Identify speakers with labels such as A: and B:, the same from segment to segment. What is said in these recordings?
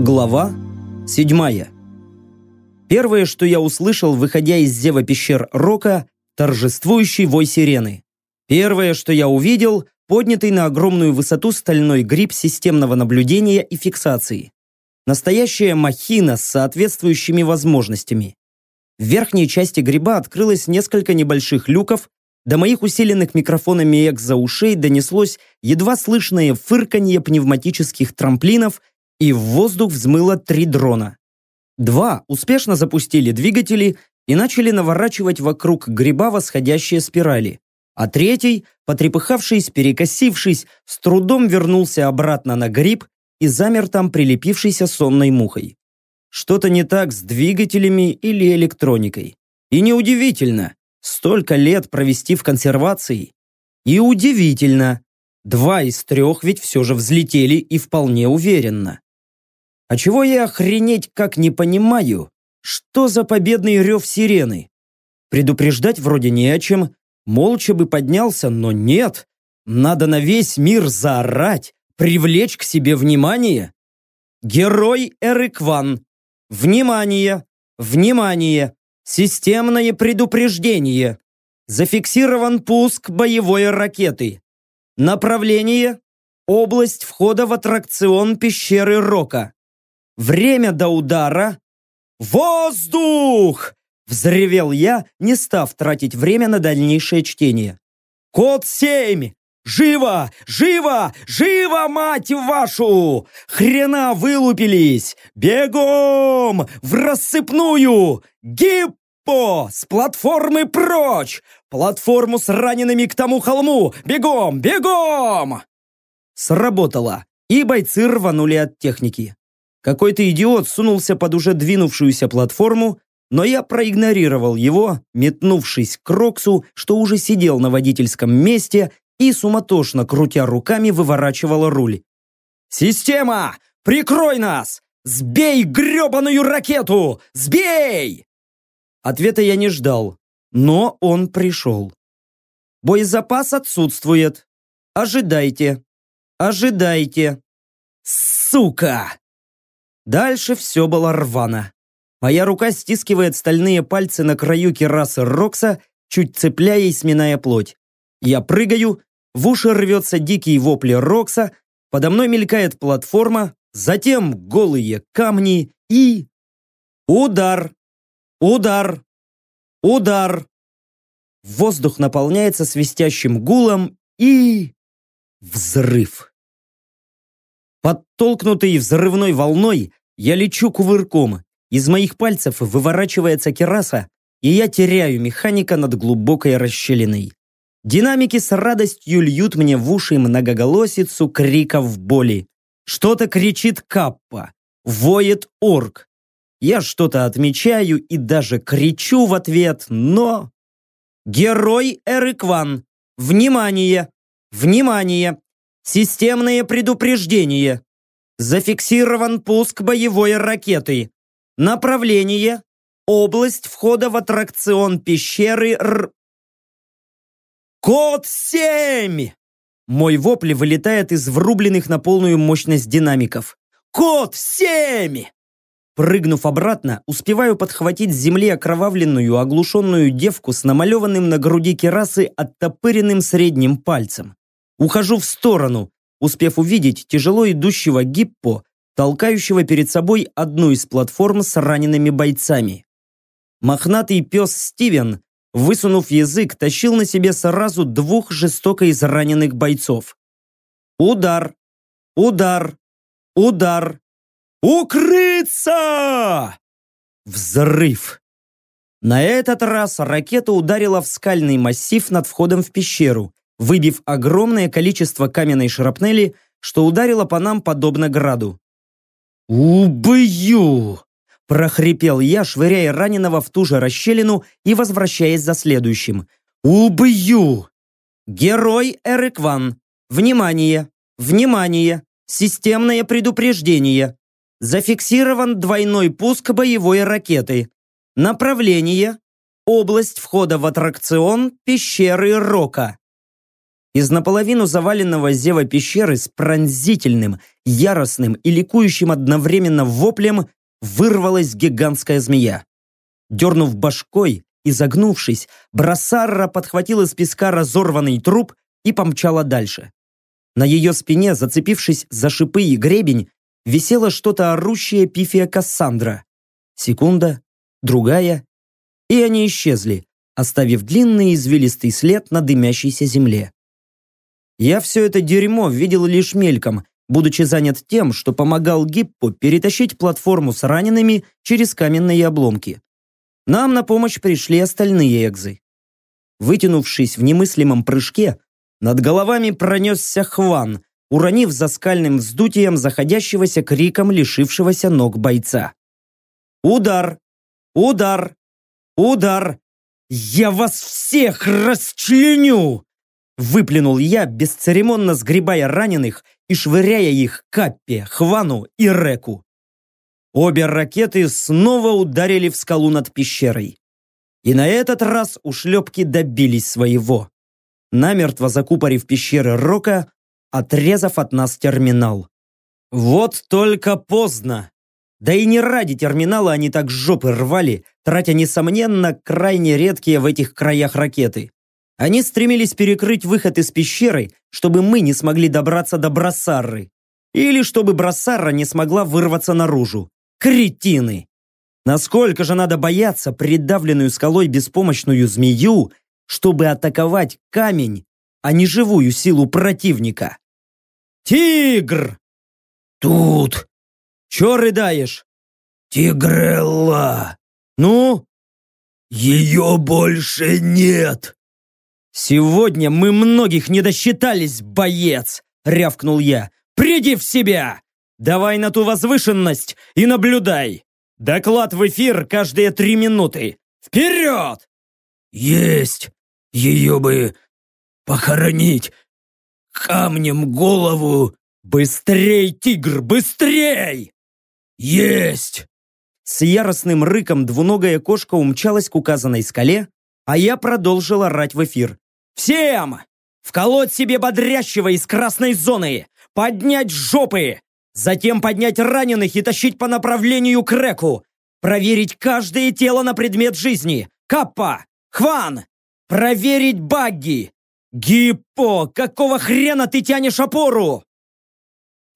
A: Глава седьмая. Первое, что я услышал, выходя из зева пещер Рока, торжествующий вой сирены. Первое, что я увидел, поднятый на огромную высоту стальной гриб системного наблюдения и фиксации. Настоящая махина с соответствующими возможностями. В верхней части гриба открылось несколько небольших люков, до моих усиленных микрофонами экзоушей донеслось едва слышное фырканье пневматических трамплинов и в воздух взмыло три дрона. Два успешно запустили двигатели и начали наворачивать вокруг гриба восходящие спирали. А третий, потрепыхавшись, перекосившись, с трудом вернулся обратно на гриб и замер там прилепившейся сонной мухой. Что-то не так с двигателями или электроникой. И неудивительно, столько лет провести в консервации. И удивительно, два из трех ведь все же взлетели и вполне уверенно. А чего я охренеть как не понимаю? Что за победный рев сирены? Предупреждать вроде не о чем, молча бы поднялся, но нет. Надо на весь мир заорать, привлечь к себе внимание. Герой Эрикван. Внимание! Внимание! Системное предупреждение. Зафиксирован пуск боевой ракеты. Направление – область входа в аттракцион пещеры Рока. Время до удара. «Воздух!» – взревел я, не став тратить время на дальнейшее чтение. «Код 7! Живо! Живо! Живо, мать вашу! Хрена вылупились! Бегом! В рассыпную! Гиппо! С платформы прочь! Платформу с ранеными к тому холму! Бегом! Бегом!» Сработало, и бойцы рванули от техники. Какой-то идиот сунулся под уже двинувшуюся платформу, но я проигнорировал его, метнувшись к Роксу, что уже сидел на водительском месте и суматошно крутя руками выворачивал руль. «Система! Прикрой нас! Сбей гребаную ракету! Сбей!» Ответа я не ждал, но он пришел. Боезапас отсутствует. Ожидайте. Ожидайте. Сука! Дальше все было рвано. Моя рука стискивает стальные пальцы на краю керасы Рокса, чуть цепляя и сминая плоть. Я прыгаю, в уши рвется дикий вопли Рокса, подо мной мелькает платформа, затем голые камни и... Удар! Удар! Удар! Воздух наполняется свистящим гулом и... Взрыв! Подтолкнутый взрывной волной, я лечу кувырком. Из моих пальцев выворачивается кераса, и я теряю механика над глубокой расщелиной. Динамики с радостью льют мне в уши многоголосицу криков боли. Что-то кричит Каппа, воет орк. Я что-то отмечаю и даже кричу в ответ, но... Герой Эрикван! Внимание! Внимание! Системное предупреждение! Зафиксирован пуск боевой ракеты. Направление – область входа в аттракцион пещеры Р... Код 7! Мой вопль вылетает из врубленных на полную мощность динамиков. Код 7! Прыгнув обратно, успеваю подхватить с земли окровавленную, оглушенную девку с намалеванным на груди керасы оттопыренным средним пальцем. Ухожу в сторону, успев увидеть тяжело идущего гиппо, толкающего перед собой одну из платформ с ранеными бойцами. Мохнатый пес Стивен, высунув язык, тащил на себе сразу двух жестоко израненных бойцов. Удар! Удар! Удар! Укрыться! Взрыв! На этот раз ракета ударила в скальный массив над входом в пещеру, выбив огромное количество каменной шрапнели, что ударило по нам подобно граду. «Убью!» – прохрипел я, швыряя раненого в ту же расщелину и возвращаясь за следующим. «Убью!» Герой Эрикван. Внимание! Внимание! Системное предупреждение. зафиксирован двойной пуск боевой ракеты. Направление – область входа в аттракцион пещеры Рока. Из наполовину заваленного зева пещеры с пронзительным, яростным и ликующим одновременно воплем вырвалась гигантская змея. Дернув башкой, и загнувшись, Брасарра подхватила с песка разорванный труп и помчала дальше. На ее спине, зацепившись за шипы и гребень, висело что-то орущее пифия Кассандра. Секунда, другая, и они исчезли, оставив длинный извилистый след на дымящейся земле. Я все это дерьмо видел лишь мельком, будучи занят тем, что помогал Гиппу перетащить платформу с ранеными через каменные обломки. Нам на помощь пришли остальные экзы. Вытянувшись в немыслимом прыжке, над головами пронесся Хван, уронив за скальным вздутием заходящегося криком лишившегося ног бойца. «Удар! Удар! Удар! Я вас всех расчленю!» Выплюнул я, бесцеремонно сгребая раненых и швыряя их Каппе, Хвану и Реку. Обе ракеты снова ударили в скалу над пещерой. И на этот раз ушлепки добились своего. Намертво закупорив пещеры Рока, отрезав от нас терминал. Вот только поздно. Да и не ради терминала они так жопы рвали, тратя, несомненно, крайне редкие в этих краях ракеты. Они стремились перекрыть выход из пещеры, чтобы мы не смогли добраться до Брассарры. Или чтобы Брассарра не смогла вырваться наружу. Кретины! Насколько же надо бояться придавленную скалой беспомощную змею, чтобы атаковать камень, а не живую силу противника? Тигр! Тут! Чё рыдаешь? Тигрелла! Ну? Ее больше нет! «Сегодня мы многих не досчитались, боец!» — рявкнул я. «Приди в себя! Давай на ту возвышенность и наблюдай! Доклад в эфир каждые три минуты! Вперед!» «Есть! Ее бы похоронить! Камнем голову! Быстрей, тигр, быстрей!» «Есть!» С яростным рыком двуногая кошка умчалась к указанной скале, а я продолжил орать в эфир. Всем! Вколоть себе бодрящего из красной зоны! Поднять жопы! Затем поднять раненых и тащить по направлению к реку! Проверить каждое тело на предмет жизни! Каппа! Хван! Проверить багги! Гиппо! Какого хрена ты тянешь опору?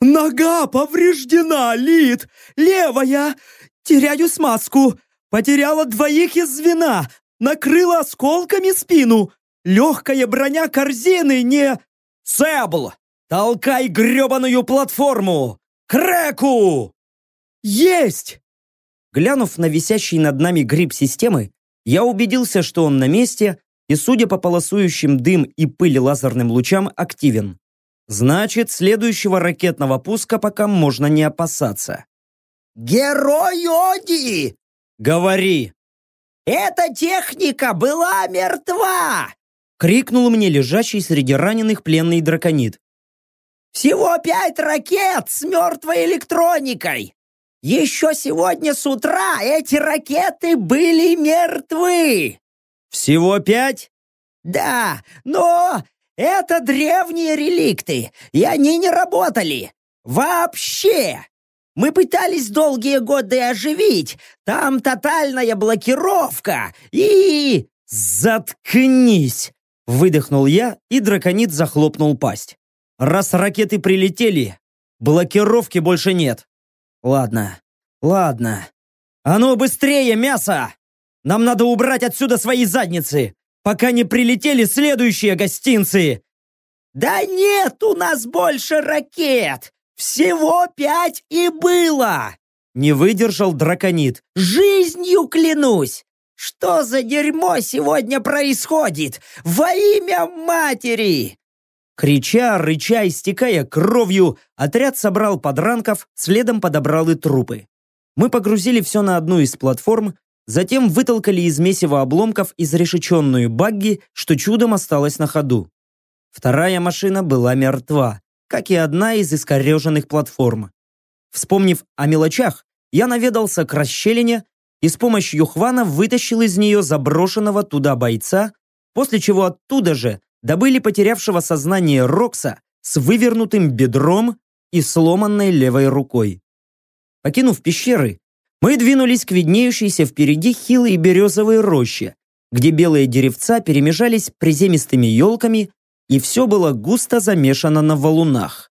B: Нога повреждена, Лид! Левая! Теряю смазку! Потеряла двоих из звена! Накрыла осколками спину! Легкая броня корзины не...
A: Сэбл! Толкай гребаную платформу! Креку!
B: Есть!
A: Глянув на висящий над нами гриб системы, я убедился, что он на месте и, судя по полосующим дым и пыли лазерным лучам, активен. Значит, следующего ракетного пуска пока можно не опасаться.
C: «Герой Оди!»
A: «Говори!»
C: «Эта техника была мертва!
A: Крикнул мне лежащий среди раненых пленный драконит.
C: «Всего пять ракет с мертвой электроникой! Еще сегодня с утра эти ракеты были мертвы!»
A: «Всего пять?»
C: «Да, но это древние реликты, и они не работали! Вообще!» Мы пытались долгие годы оживить. Там тотальная блокировка и...»
A: «Заткнись!» Выдохнул я, и драконит захлопнул пасть. Раз ракеты прилетели, блокировки больше нет. Ладно, ладно. А ну быстрее, мясо! Нам надо убрать отсюда свои задницы, пока не прилетели следующие гостинцы.
C: Да нет у нас больше ракет! Всего пять и было!
A: Не выдержал драконит.
C: Жизнью клянусь! Что за дерьмо сегодня происходит? Во имя матери!»
A: Крича, рыча, истекая кровью, отряд собрал подранков, следом подобрал и трупы. Мы погрузили все на одну из платформ, затем вытолкали из месива обломков изрешеченную багги, что чудом осталось на ходу. Вторая машина была мертва, как и одна из искореженных платформ. Вспомнив о мелочах, я наведался к расщелине и с помощью Хвана вытащил из нее заброшенного туда бойца, после чего оттуда же добыли потерявшего сознание Рокса с вывернутым бедром и сломанной левой рукой. Покинув пещеры, мы двинулись к виднеющейся впереди хилой березовой роще, где белые деревца перемежались приземистыми елками, и все было густо замешано на валунах.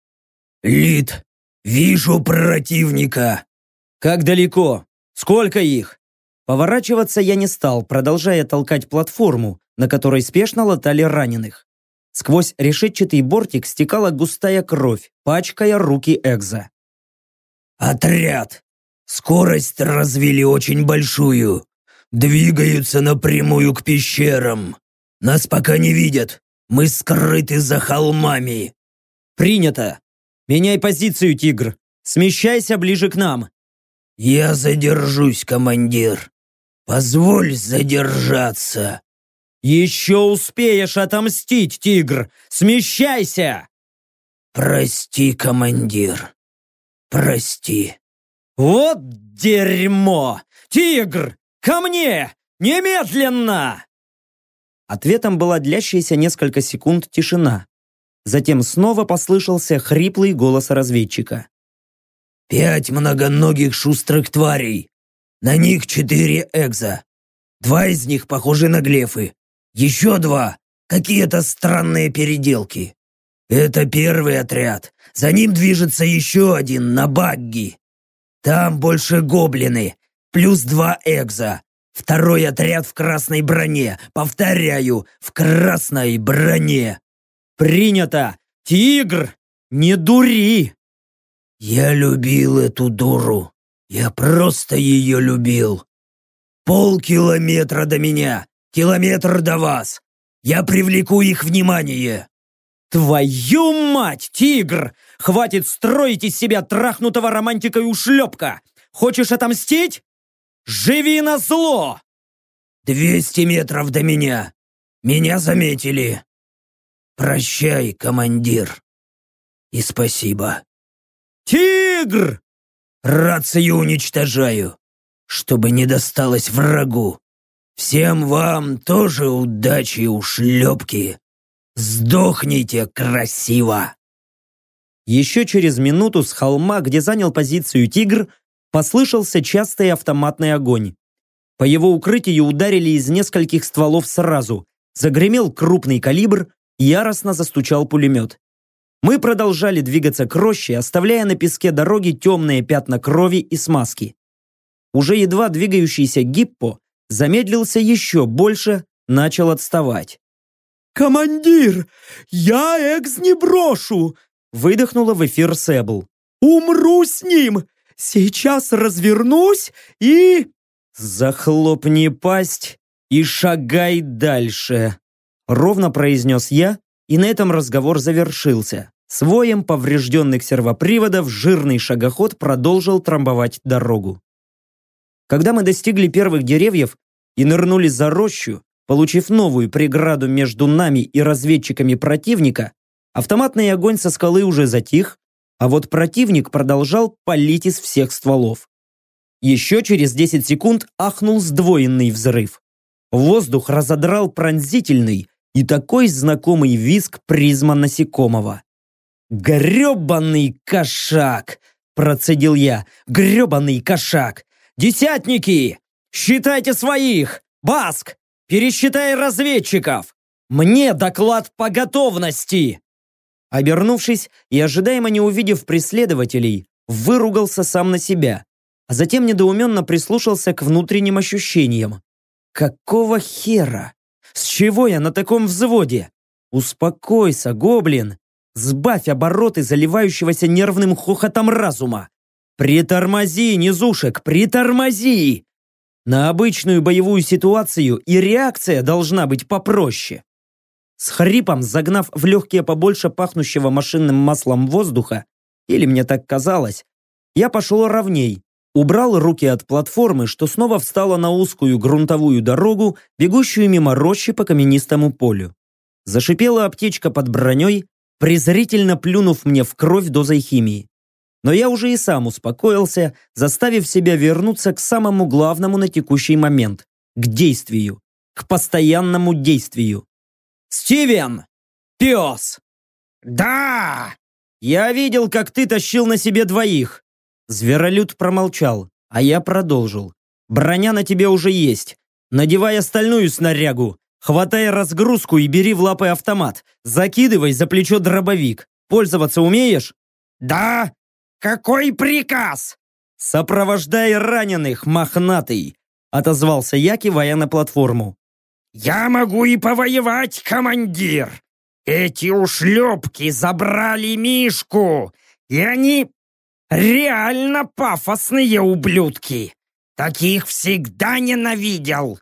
C: «Лид, вижу противника!»
A: «Как далеко? Сколько их?» Поворачиваться я не стал, продолжая толкать платформу, на которой спешно латали раненых. Сквозь решетчатый бортик стекала густая кровь, пачкая руки Экза.
C: «Отряд! Скорость развили очень большую. Двигаются напрямую к пещерам. Нас пока не видят. Мы скрыты за холмами».
A: «Принято! Меняй позицию, тигр! Смещайся ближе к нам!»
C: «Я задержусь, командир. Позволь задержаться».
A: «Еще успеешь отомстить, тигр! Смещайся!»
C: «Прости, командир. Прости».
A: «Вот дерьмо! Тигр! Ко мне! Немедленно!» Ответом была длящаяся несколько секунд тишина. Затем снова послышался хриплый голос разведчика.
C: Пять многоногих шустрых тварей. На них четыре экза. Два из них похожи на глефы. Еще два — какие-то странные переделки. Это первый отряд. За ним движется еще один на багги. Там больше гоблины. Плюс два экза. Второй отряд в красной броне. Повторяю, в красной броне.
A: Принято! Тигр! Не дури!
C: Я любил эту дуру. Я просто ее любил. Полкилометра до меня, километр до вас. Я привлеку их внимание.
A: Твою мать, тигр! Хватит строить из себя трахнутого романтикой ушлепка! Хочешь отомстить? Живи на зло!
C: Двести метров до меня. Меня заметили. Прощай, командир. И спасибо.
A: «Тигр!»
C: «Рацию уничтожаю, чтобы не досталось врагу. Всем вам тоже удачи, ушлепки. Сдохните красиво!»
A: Еще через минуту с холма, где занял позицию тигр, послышался частый автоматный огонь. По его укрытию ударили из нескольких стволов сразу. Загремел крупный калибр, яростно застучал пулемет. Мы продолжали двигаться к роще, оставляя на песке дороги темные пятна крови и смазки. Уже едва двигающийся гиппо замедлился еще больше, начал отставать.
B: «Командир, я Экс не брошу!» выдохнула в эфир Себл. «Умру с ним! Сейчас развернусь и...»
A: «Захлопни пасть и шагай дальше!» Ровно произнес я, и на этом разговор завершился. Своем поврежденных сервоприводов жирный шагоход продолжил трамбовать дорогу. Когда мы достигли первых деревьев и нырнули за рощу, получив новую преграду между нами и разведчиками противника, автоматный огонь со скалы уже затих, а вот противник продолжал палить из всех стволов. Еще через 10 секунд ахнул сдвоенный взрыв. Воздух разодрал пронзительный, и такой знакомый визг призма насекомого. «Гребаный кошак!» – процедил я. «Гребаный кошак! Десятники! Считайте своих! Баск! Пересчитай разведчиков! Мне доклад по готовности!» Обернувшись и ожидаемо не увидев преследователей, выругался сам на себя, а затем недоуменно прислушался к внутренним ощущениям. «Какого хера? С чего я на таком взводе? Успокойся, гоблин. Сбавь обороты заливающегося нервным хохотом разума. Притормози, низушек, притормози. На обычную боевую ситуацию и реакция должна быть попроще. С хрипом загнав в легкие побольше пахнущего машинным маслом воздуха, или мне так казалось, я пошел ровней, убрал руки от платформы, что снова встала на узкую грунтовую дорогу, бегущую мимо рощи по каменистому полю. Зашипела аптечка под броней, презрительно плюнув мне в кровь дозой химии. но я уже и сам успокоился, заставив себя вернуться к самому главному на текущий момент – к действию, к постоянному действию. «Стивен! Пес!»
B: «Да!»
A: «Я видел, как ты тащил на себе двоих!» Зверолюд промолчал, а я продолжил. «Броня на тебе уже есть. Надевай остальную снарягу. Хватай разгрузку и бери в лапы автомат. Закидывай за плечо дробовик. Пользоваться умеешь?»
B: «Да! Какой приказ?»
A: «Сопровождай раненых, мохнатый!» Отозвался я, кивая на платформу.
B: «Я могу и повоевать, командир! Эти ушлепки забрали Мишку, и они реально пафосные ублюдки! Таких всегда ненавидел!»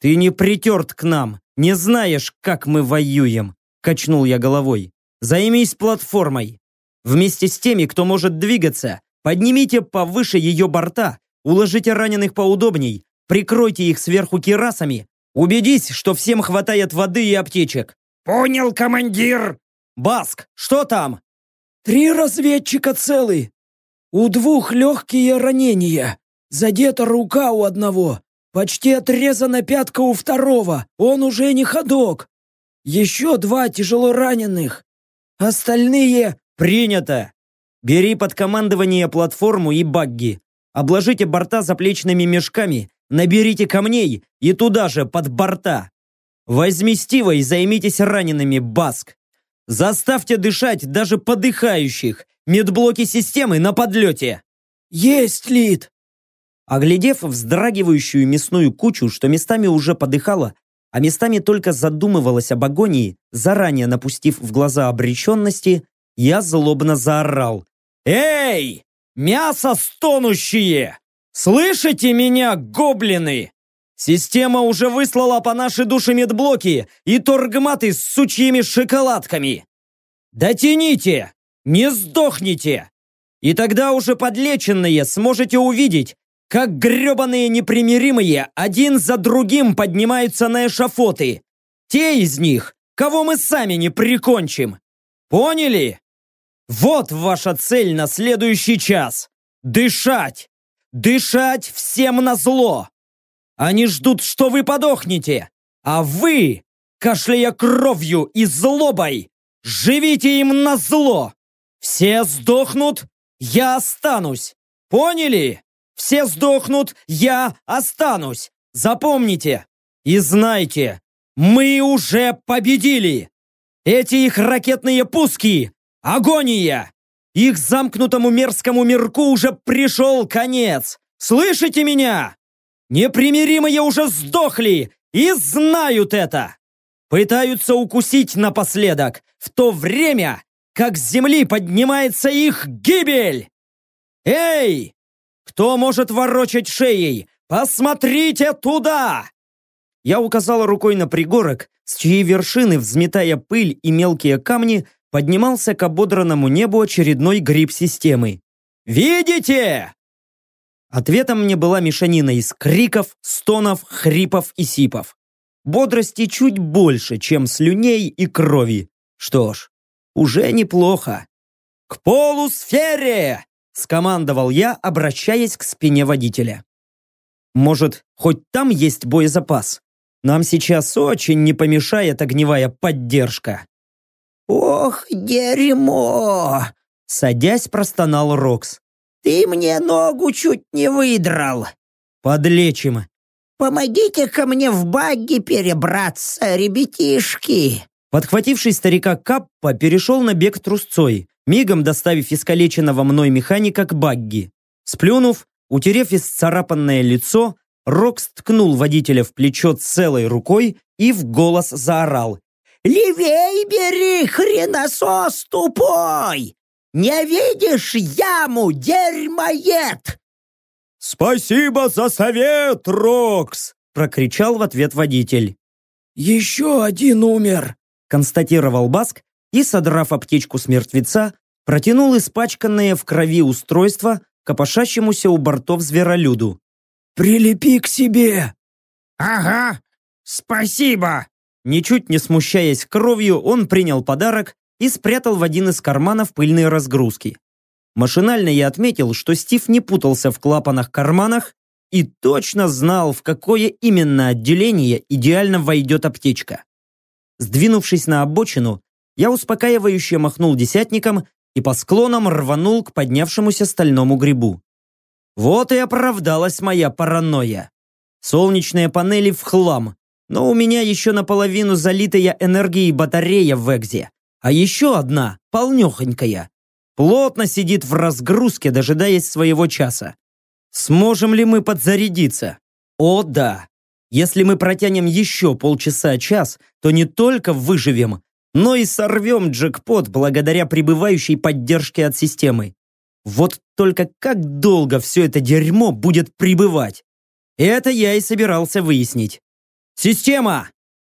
A: «Ты не притерт к нам, не знаешь, как мы воюем!» Качнул я головой. «Займись платформой! Вместе с теми, кто может двигаться, поднимите повыше ее борта, уложите раненых поудобней, прикройте их сверху кирасами, убедись, что всем хватает воды и аптечек.
B: «Понял, командир!»
A: «Баск, что там?»
D: «Три разведчика целы. У двух легкие ранения. Задета рука у одного. Почти отрезана пятка у второго. Он уже не ходок. Еще два тяжело раненых. Остальные
A: «Принято! Бери под командование платформу и багги. Обложите борта заплечными мешками, наберите камней и туда же, под борта. Возьми Стива и займитесь ранеными, Баск. Заставьте дышать даже подыхающих. Медблоки системы на подлете.
D: есть лид.
A: Оглядев вздрагивающую мясную кучу, что местами уже подыхала, а местами только задумывалась об агонии, заранее напустив в глаза обреченности, я злобно заорал. «Эй! Мясо стонущие! Слышите меня, гоблины? Система уже выслала по нашей душе медблоки и торгматы с сучьими шоколадками. Дотяните! Не сдохните! И тогда уже подлеченные сможете увидеть, как гребаные непримиримые один за другим поднимаются на эшафоты. Те из них, кого мы сами не прикончим. Поняли? Вот ваша цель на следующий час. Дышать! Дышать всем на зло! Они ждут, что вы подохнете, а вы, кашляя кровью и злобой, живите им на зло! Все сдохнут, я останусь! Поняли? Все сдохнут, я останусь! Запомните! И знайте, мы уже победили! Эти их ракетные пуски Агония! Их замкнутому мерзкому мирку уже пришел конец! Слышите меня? Непримиримые уже сдохли и знают это! Пытаются укусить напоследок, в то время, как с земли поднимается их гибель! Эй! Кто может ворочать шеей? Посмотрите туда! Я указал рукой на пригорок, с чьей вершины, взметая пыль и мелкие камни, поднимался к ободранному небу очередной гриб системы. «Видите?» Ответом мне была мешанина из криков, стонов, хрипов и сипов. Бодрости чуть больше, чем слюней и крови. Что ж, уже неплохо. «К полусфере!» – скомандовал я, обращаясь к спине водителя. «Может, хоть там есть боезапас? Нам сейчас очень не помешает огневая поддержка».
E: «Ох, дерьмо!»
A: Садясь, простонал Рокс.
E: «Ты мне ногу чуть не выдрал!»
A: «Подлечим!»
E: «Помогите ко мне в багги перебраться, ребятишки!»
A: Подхвативший старика Каппа перешел на бег трусцой, мигом доставив искалеченного мной механика к багги. Сплюнув, утерев исцарапанное лицо, Рокс ткнул водителя в плечо целой рукой и в голос заорал.
E: Левей бери, хреносос тупой! Не видишь яму, дерьмоед!»
B: «Спасибо за совет, Рокс!» прокричал в ответ водитель.
D: «Еще один умер!»
A: Констатировал Баск и, содрав аптечку с мертвеца, протянул испачканное в крови устройство копошащемуся у бортов зверолюду.
D: «Прилепи к себе!»
B: «Ага, спасибо!»
A: Ничуть не смущаясь кровью, он принял подарок и спрятал в один из карманов пыльные разгрузки. Машинально я отметил, что Стив не путался в клапанах-карманах и точно знал, в какое именно отделение идеально войдет аптечка. Сдвинувшись на обочину, я успокаивающе махнул десятником и по склонам рванул к поднявшемуся стальному грибу. Вот и оправдалась моя паранойя. Солнечные панели в хлам, но у меня еще наполовину залитая энергией батарея в Экзе, а еще одна, полнехонькая, плотно сидит в разгрузке, дожидаясь своего часа. Сможем ли мы подзарядиться? О да! Если мы протянем еще полчаса-час, то не только выживем, но и сорвем джекпот благодаря прибывающей поддержке от системы. Вот только как долго все это дерьмо будет прибывать? Это я и собирался выяснить. Система!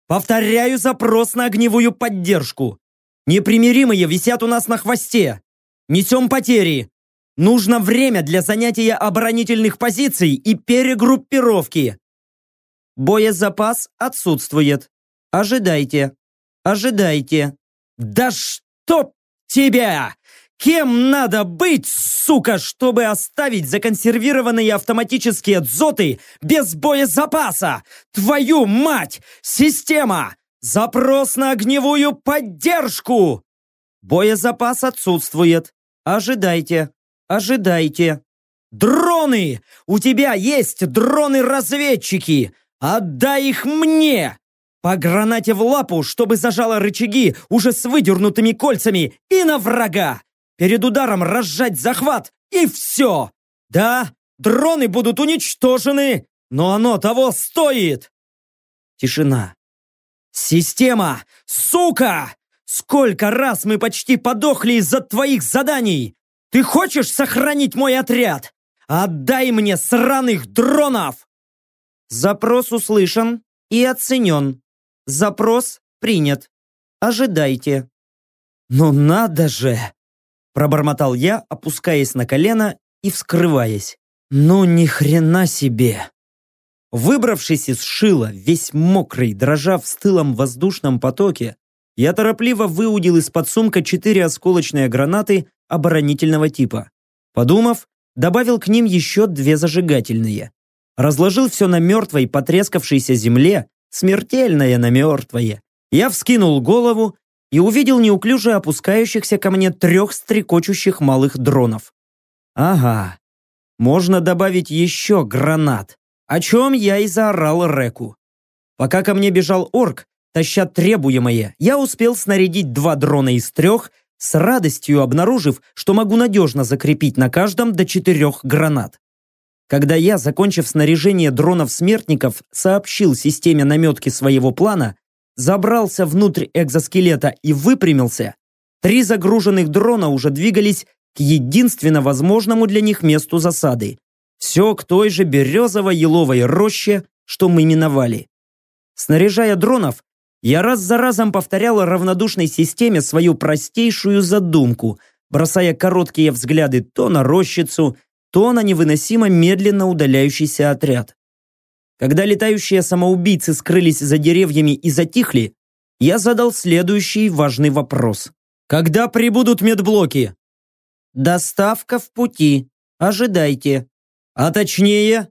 A: Повторяю запрос на огневую поддержку. Непримиримые висят у нас на хвосте. Несем потери. Нужно время для занятия оборонительных позиций и перегруппировки. Боезапас отсутствует. Ожидайте. Ожидайте. Да чтоб тебя! Кем надо быть, сука, чтобы оставить законсервированные автоматические дзоты без боезапаса? Твою мать! Система! Запрос на огневую поддержку! Боезапас отсутствует. Ожидайте. Ожидайте. Дроны! У тебя есть дроны-разведчики! Отдай их мне! По гранате в лапу, чтобы зажало рычаги уже с выдернутыми кольцами и на врага! Перед ударом разжать захват и все! Да, дроны будут уничтожены, но оно того стоит! Тишина. Система! Сука! Сколько раз мы почти подохли из-за твоих заданий! Ты хочешь сохранить мой отряд? Отдай мне сраных дронов! Запрос услышан и оценен. Запрос принят. Ожидайте. Ну надо же! Пробормотал я, опускаясь на колено и вскрываясь. Ну ни хрена себе! Выбравшись из шила, весь мокрый, дрожа в стылом воздушном потоке, я торопливо выудил из-под сумка четыре осколочные гранаты оборонительного типа. Подумав, добавил к ним еще две зажигательные. Разложил все на мертвой, потрескавшейся земле, смертельное на мертвое. Я вскинул голову и увидел неуклюже опускающихся ко мне трех стрекочущих малых дронов. Ага, можно добавить еще гранат, о чем я и заорал Реку. Пока ко мне бежал орк, таща требуемое, я успел снарядить два дрона из трех, с радостью обнаружив, что могу надежно закрепить на каждом до четырех гранат. Когда я, закончив снаряжение дронов-смертников, сообщил системе наметки своего плана, забрался внутрь экзоскелета и выпрямился, три загруженных дрона уже двигались к единственно возможному для них месту засады. Все к той же березово-еловой роще, что мы миновали. Снаряжая дронов, я раз за разом повторял равнодушной системе свою простейшую задумку, бросая короткие взгляды то на рощицу, то на невыносимо медленно удаляющийся отряд. Когда летающие самоубийцы скрылись за деревьями и затихли, я задал следующий важный вопрос. «Когда прибудут медблоки?» «Доставка в пути. Ожидайте». «А точнее?»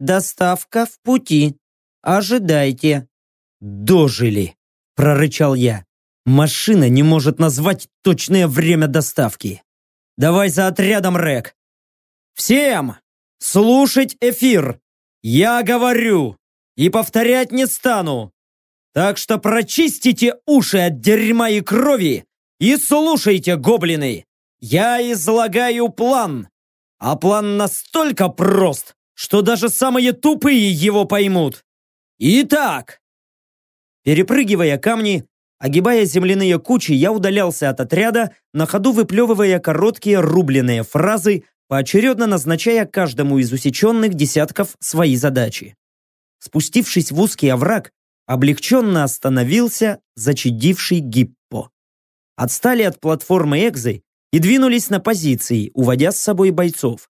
A: «Доставка в пути. Ожидайте». «Дожили!» – прорычал я. «Машина не может назвать точное время доставки. Давай за отрядом, Рек. Всем слушать эфир. Я говорю и повторять не стану. Так что прочистите уши от дерьма и крови и слушайте, гоблины. Я излагаю план. А план настолько прост, что даже самые тупые его поймут. Итак, перепрыгивая камни, огибая земляные кучи, я удалялся от отряда, на ходу выплевывая короткие рубленые фразы, поочередно назначая каждому из усеченных десятков свои задачи. Спустившись в узкий овраг, облегченно остановился зачадивший Гиппо. Отстали от платформы Экзы и двинулись на позиции, уводя с собой бойцов.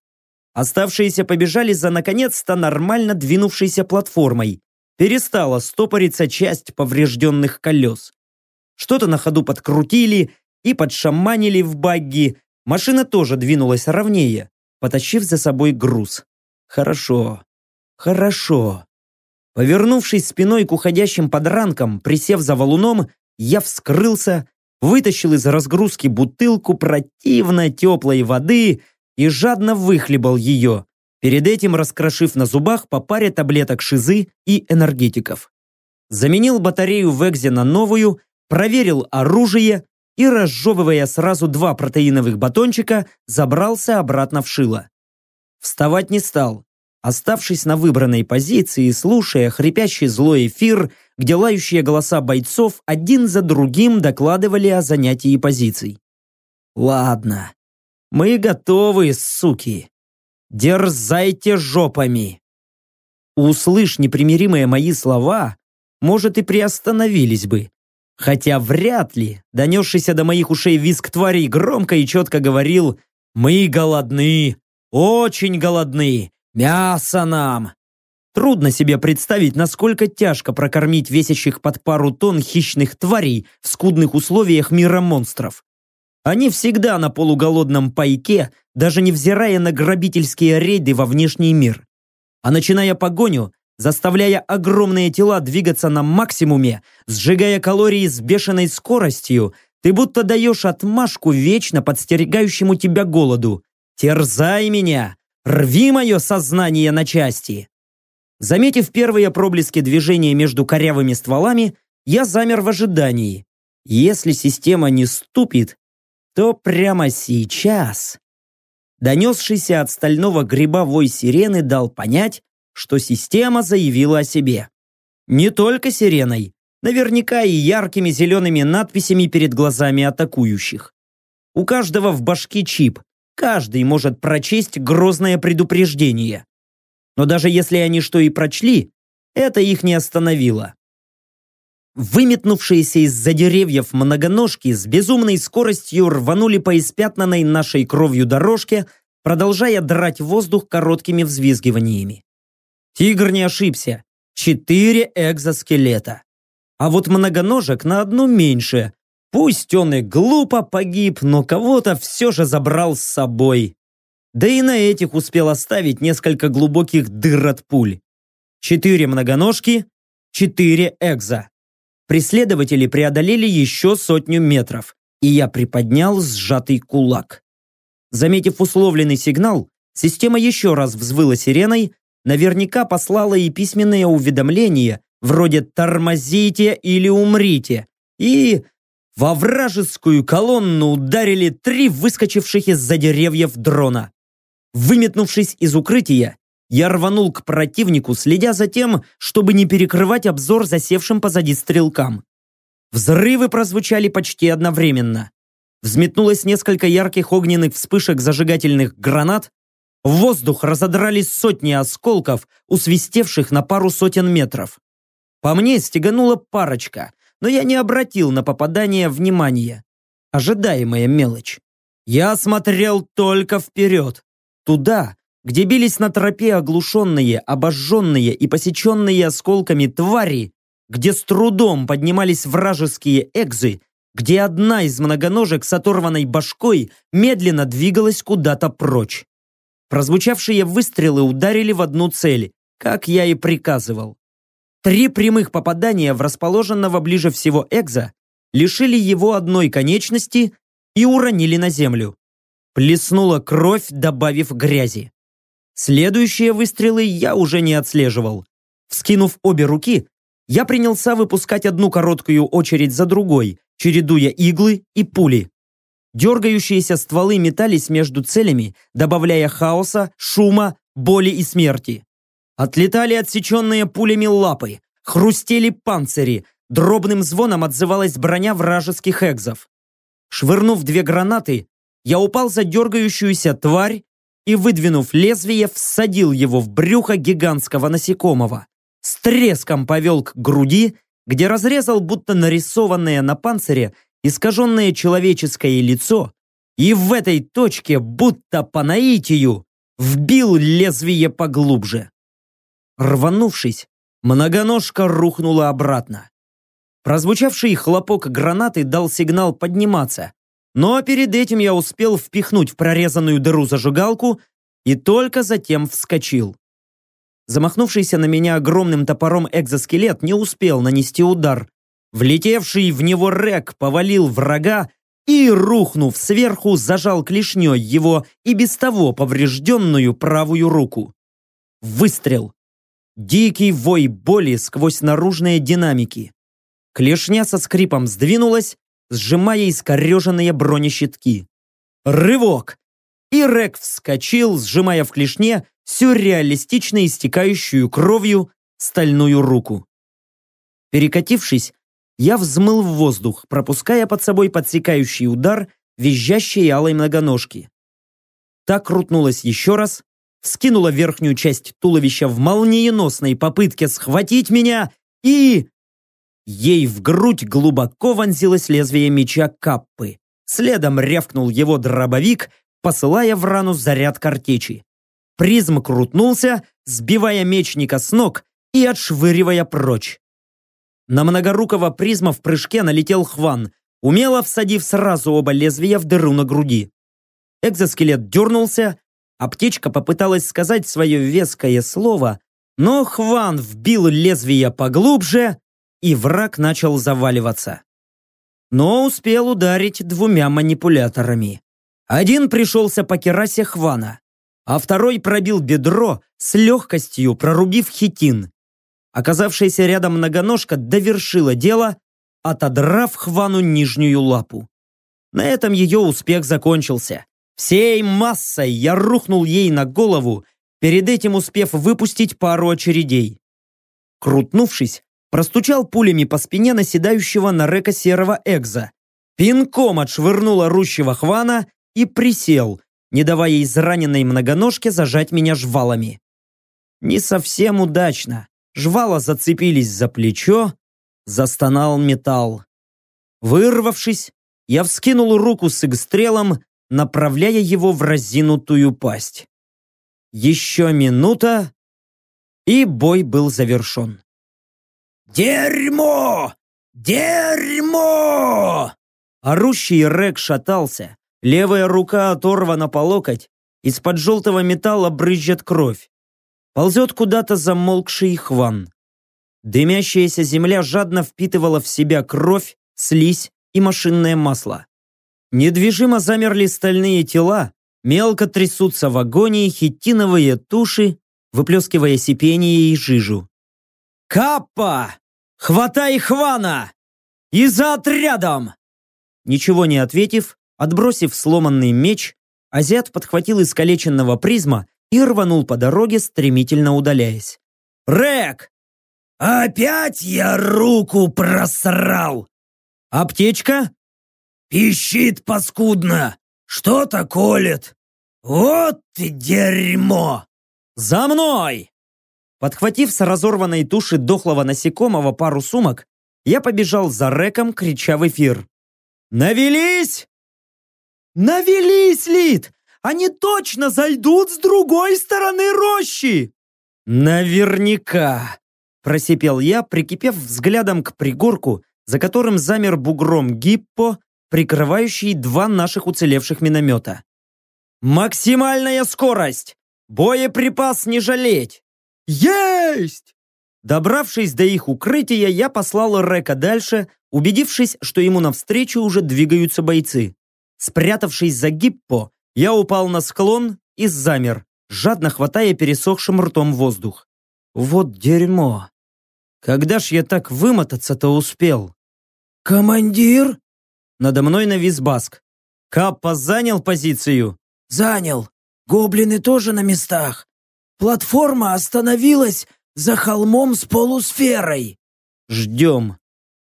A: Оставшиеся побежали за наконец-то нормально двинувшейся платформой. Перестала стопориться часть поврежденных колес. Что-то на ходу подкрутили и подшаманили в багги, Машина тоже двинулась ровнее, потащив за собой груз. Хорошо, хорошо. Повернувшись спиной к уходящим подранкам, присев за валуном, я вскрылся, вытащил из разгрузки бутылку противно теплой воды и жадно выхлебал ее, перед этим раскрошив на зубах по паре таблеток шизы и энергетиков. Заменил батарею в Экзе на новую, проверил оружие и, разжевывая сразу два протеиновых батончика, забрался обратно в шило. Вставать не стал, оставшись на выбранной позиции, слушая хрипящий злой эфир, где лающие голоса бойцов один за другим докладывали о занятии позиций. «Ладно, мы готовы, суки. Дерзайте жопами!» Услышь непримиримые мои слова, может и приостановились бы. Хотя вряд ли донесшийся до моих ушей визг тварей громко и четко говорил «Мы голодны, очень голодны, мясо нам!» Трудно себе представить, насколько тяжко прокормить весящих под пару тонн хищных тварей в скудных условиях мира монстров. Они всегда на полуголодном пайке, даже невзирая на грабительские рейды во внешний мир. А начиная погоню, заставляя огромные тела двигаться на максимуме, сжигая калории с бешеной скоростью, ты будто даешь отмашку вечно подстерегающему тебя голоду. «Терзай меня! Рви мое сознание на части!» Заметив первые проблески движения между корявыми стволами, я замер в ожидании. Если система не ступит, то прямо сейчас... Донесшийся от стального гриба вой сирены дал понять, что система заявила о себе. Не только сиреной, наверняка и яркими зелеными надписями перед глазами атакующих. У каждого в башке чип, каждый может прочесть грозное предупреждение. Но даже если они что и прочли, это их не остановило. Выметнувшиеся из-за деревьев многоножки с безумной скоростью рванули по испятнанной нашей кровью дорожке, продолжая драть воздух короткими взвизгиваниями. Тигр не ошибся. Четыре экзоскелета. А вот многоножек на одну меньше. Пусть он и глупо погиб, но кого-то все же забрал с собой. Да и на этих успел оставить несколько глубоких дыр от пуль. Четыре многоножки, четыре экза. Преследователи преодолели еще сотню метров, и я приподнял сжатый кулак. Заметив условленный сигнал, система еще раз взвыла сиреной, наверняка послала и письменное уведомление, вроде «тормозите или умрите», и во вражескую колонну ударили три выскочивших из-за деревьев дрона. Выметнувшись из укрытия, я рванул к противнику, следя за тем, чтобы не перекрывать обзор засевшим позади стрелкам. Взрывы прозвучали почти одновременно. Взметнулось несколько ярких огненных вспышек зажигательных гранат, в воздух разодрались сотни осколков, усвистевших на пару сотен метров. По мне стеганула парочка, но я не обратил на попадание внимания. Ожидаемая мелочь. Я смотрел только вперед. Туда, где бились на тропе оглушенные, обожженные и посеченные осколками твари, где с трудом поднимались вражеские экзы, где одна из многоножек с оторванной башкой медленно двигалась куда-то прочь. Прозвучавшие выстрелы ударили в одну цель, как я и приказывал. Три прямых попадания в расположенного ближе всего Экза лишили его одной конечности и уронили на землю. Плеснула кровь, добавив грязи. Следующие выстрелы я уже не отслеживал. Вскинув обе руки, я принялся выпускать одну короткую очередь за другой, чередуя иглы и пули. Дергающиеся стволы метались между целями, добавляя хаоса, шума, боли и смерти. Отлетали отсеченные пулями лапы, хрустели панцири, дробным звоном отзывалась броня вражеских экзов. Швырнув две гранаты, я упал за дергающуюся тварь и, выдвинув лезвие, всадил его в брюхо гигантского насекомого. С треском повел к груди, где разрезал будто нарисованное на панцире искаженное человеческое лицо, и в этой точке, будто по наитию, вбил лезвие поглубже. Рванувшись, многоножка рухнула обратно. Прозвучавший хлопок гранаты дал сигнал подниматься, Но перед этим я успел впихнуть в прорезанную дыру зажигалку и только затем вскочил. Замахнувшийся на меня огромным топором экзоскелет не успел нанести удар. Влетевший в него Рек повалил врага и, рухнув сверху, зажал клешней его и без того поврежденную правую руку. Выстрел. Дикий вой боли сквозь наружные динамики. Клешня со скрипом сдвинулась, сжимая искореженные бронещитки. Рывок! И Рек вскочил, сжимая в клешне сюрреалистично истекающую кровью стальную руку. Перекатившись, я взмыл в воздух, пропуская под собой подсекающий удар визжащей алой многоножки. Так крутнулась еще раз, вскинула верхнюю часть туловища в молниеносной попытке схватить меня и... Ей в грудь глубоко вонзилось лезвие меча Каппы. Следом рявкнул его дробовик, посылая в рану заряд картечи. Призм крутнулся, сбивая мечника с ног и отшвыривая прочь. На многорукого призма в прыжке налетел Хван, умело всадив сразу оба лезвия в дыру на груди. Экзоскелет дернулся, аптечка попыталась сказать свое веское слово, но Хван вбил лезвие поглубже, и враг начал заваливаться. Но успел ударить двумя манипуляторами. Один пришелся по керасе Хвана, а второй пробил бедро с легкостью, прорубив хитин. Оказавшаяся рядом многоножка довершила дело, отодрав Хвану нижнюю лапу. На этом ее успех закончился. Всей массой я рухнул ей на голову, перед этим успев выпустить пару очередей. Крутнувшись, простучал пулями по спине наседающего на река серого экза. Пинком отшвырнул орущего Хвана и присел, не давая израненной многоножке зажать меня жвалами. Не совсем удачно. Жвала зацепились за плечо, застонал металл. Вырвавшись, я вскинул руку с игстрелом, направляя его в разинутую пасть. Еще минута, и бой был завершен.
C: «Дерьмо! Дерьмо!»
A: Орущий Рек шатался, левая рука оторвана по локоть, из-под желтого металла брызжет кровь. Ползет куда-то замолкший хван. Дымящаяся земля жадно впитывала в себя кровь, слизь и машинное масло. Недвижимо замерли стальные тела, мелко трясутся в агонии хитиновые туши, выплескивая сипение и жижу. «Каппа! Хватай Хвана! И за отрядом!» Ничего не ответив, отбросив сломанный меч, азиат подхватил искалеченного призма и рванул по дороге, стремительно удаляясь. «Рэк!»
C: «Опять я руку просрал!»
A: «Аптечка?»
C: Пищит паскудно, что-то колет. Вот ты дерьмо!
A: За мной! Подхватив с разорванной туши дохлого насекомого пару сумок, я побежал за Реком, крича в эфир. «Навелись!» «Навелись, Лид! Они точно зайдут с другой стороны рощи!» «Наверняка!» Просипел я, прикипев взглядом к пригорку, за которым замер бугром Гиппо прикрывающий два наших уцелевших миномета. «Максимальная скорость! Боеприпас не жалеть!» «Есть!» Добравшись до их укрытия, я послал Река дальше, убедившись, что ему навстречу уже двигаются бойцы. Спрятавшись за гиппо, я упал на склон и замер, жадно хватая пересохшим ртом воздух. Вот дерьмо. Когда ж я так вымотаться-то успел?
C: «Командир?»
A: Надо мной навис Баск. Каппа занял позицию?
C: Занял. Гоблины тоже на местах. Платформа остановилась за холмом с полусферой.
A: Ждем.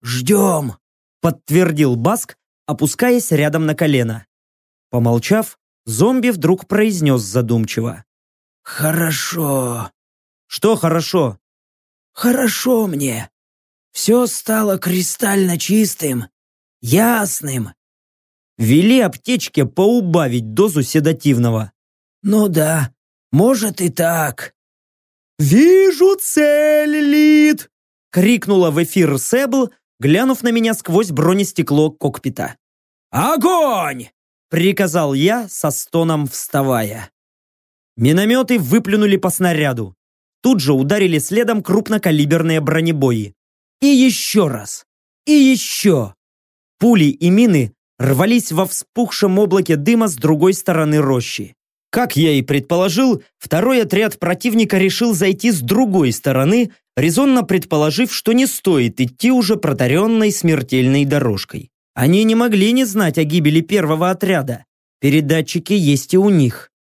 C: Ждем,
A: подтвердил Баск, опускаясь рядом на колено. Помолчав, зомби вдруг произнес задумчиво.
C: «Хорошо».
A: «Что хорошо?»
C: «Хорошо мне. Все стало кристально чистым ясным.
A: Вели аптечке поубавить дозу седативного.
C: Ну да, может и так.
A: «Вижу цель, Лид!» — крикнула в эфир Себл, глянув на меня сквозь бронестекло кокпита. «Огонь!» — приказал я со стоном вставая. Минометы выплюнули по снаряду. Тут же ударили следом крупнокалиберные бронебои. И еще раз. И еще. Пули и мины рвались во вспухшем облаке дыма с другой стороны рощи. Как я и предположил, второй отряд противника решил зайти с другой стороны, резонно предположив, что не стоит идти уже протаренной смертельной дорожкой. Они не могли не знать о гибели первого отряда. Передатчики есть и у них.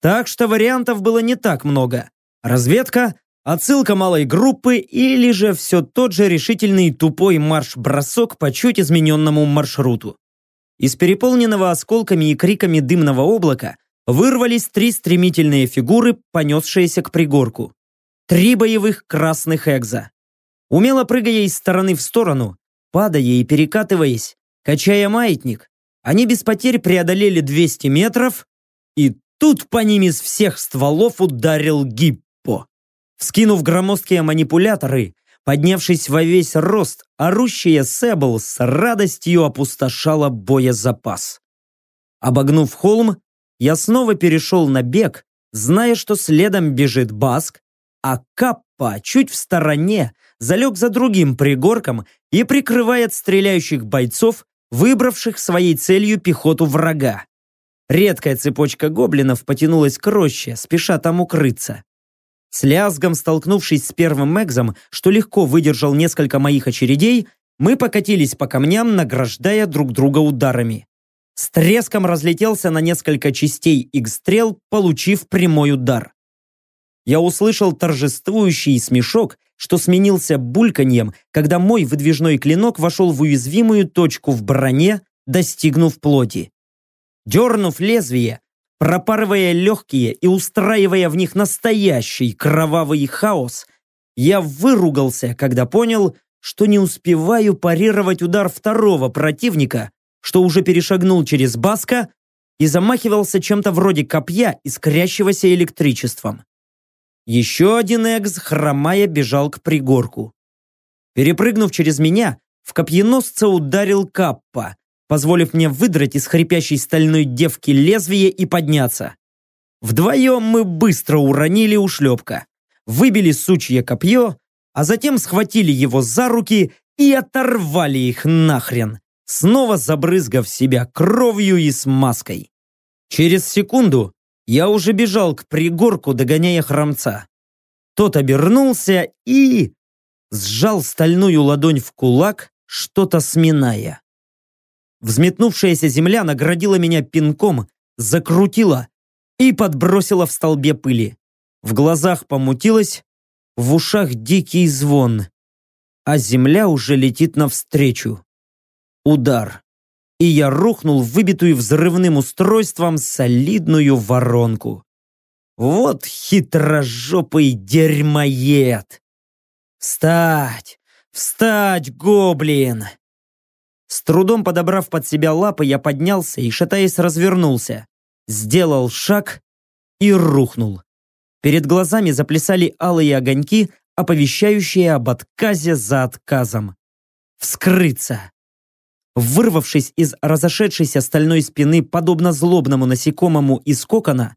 A: Так что вариантов было не так много. Разведка, отсылка малой группы или же все тот же решительный тупой марш-бросок по чуть измененному маршруту. Из переполненного осколками и криками дымного облака вырвались три стремительные фигуры, понесшиеся к пригорку. Три боевых красных экза. Умело прыгая из стороны в сторону, падая и перекатываясь, качая маятник, они без потерь преодолели 200 метров, и тут по ним из всех стволов ударил Гиппо. Вскинув громоздкие манипуляторы, поднявшись во весь рост, орущая Себл с радостью опустошала боезапас. Обогнув холм, я снова перешел на бег, зная, что следом бежит Баск, а Каппа чуть в стороне залег за другим пригорком и прикрывает стреляющих бойцов, выбравших своей целью пехоту врага. Редкая цепочка гоблинов потянулась к роще, спеша там укрыться. С лязгом столкнувшись с первым экзом, что легко выдержал несколько моих очередей, мы покатились по камням, награждая друг друга ударами. С треском разлетелся на несколько частей икс-стрел, получив прямой удар. Я услышал торжествующий смешок, что сменился бульканьем, когда мой выдвижной клинок вошел в уязвимую точку в броне, достигнув плоти. Дернув лезвие, пропарывая легкие и устраивая в них настоящий кровавый хаос, я выругался, когда понял, что не успеваю парировать удар второго противника, что уже перешагнул через Баска и замахивался чем-то вроде копья, искрящегося электричеством. Еще один экс, хромая, бежал к пригорку. Перепрыгнув через меня, в копьеносца ударил Каппа, позволив мне выдрать из хрипящей стальной девки лезвие и подняться. Вдвоем мы быстро уронили ушлепка, выбили сучье копье, а затем схватили его за руки и оторвали их нахрен снова забрызгав себя кровью и смазкой. Через секунду я уже бежал к пригорку, догоняя хромца. Тот обернулся и... сжал стальную ладонь в кулак, что-то сминая. Взметнувшаяся земля наградила меня пинком, закрутила и подбросила в столбе пыли. В глазах помутилось, в ушах дикий звон, а земля уже летит навстречу. Удар. И я рухнул в выбитую взрывным устройством солидную воронку. Вот хитрожопый дерьмоед! Встать! Встать, гоблин! С трудом подобрав под себя лапы, я поднялся и, шатаясь, развернулся. Сделал шаг и рухнул. Перед глазами заплясали алые огоньки, оповещающие об отказе за отказом. Вскрыться! Вырвавшись из разошедшейся стальной спины, подобно злобному насекомому из кокона,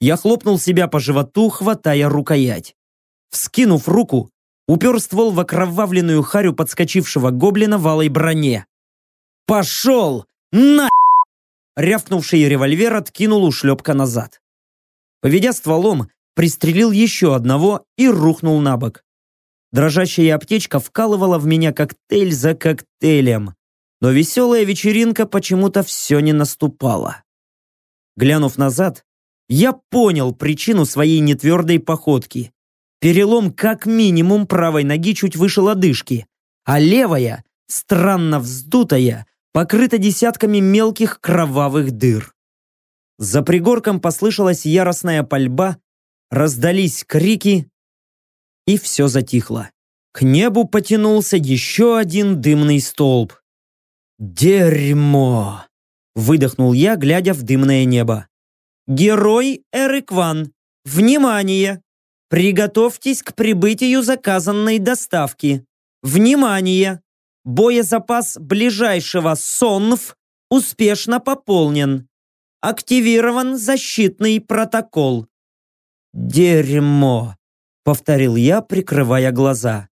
A: я хлопнул себя по животу, хватая рукоять. Вскинув руку, упер ствол в окровавленную харю подскочившего гоблина в алой броне. «Пошел! На!» Рявкнувший револьвер откинул ушлепка назад. Поведя стволом, пристрелил еще одного и рухнул на бок. Дрожащая аптечка вкалывала в меня коктейль за коктейлем но веселая вечеринка почему-то все не наступала. Глянув назад, я понял причину своей нетвердой походки. Перелом как минимум правой ноги чуть выше лодыжки, а левая, странно вздутая, покрыта десятками мелких кровавых дыр. За пригорком послышалась яростная пальба, раздались крики, и все затихло. К небу потянулся еще один дымный столб. «Дерьмо!» – выдохнул я, глядя в дымное небо. «Герой Эрикван! Внимание! Приготовьтесь к прибытию заказанной доставки! Внимание! Боезапас ближайшего СОНФ успешно пополнен. Активирован защитный протокол. Дерьмо, повторил я, прикрывая глаза.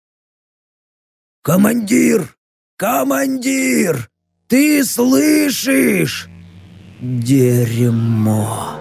C: «Командир! Командир! Ты слышишь?» «Дерьмо!»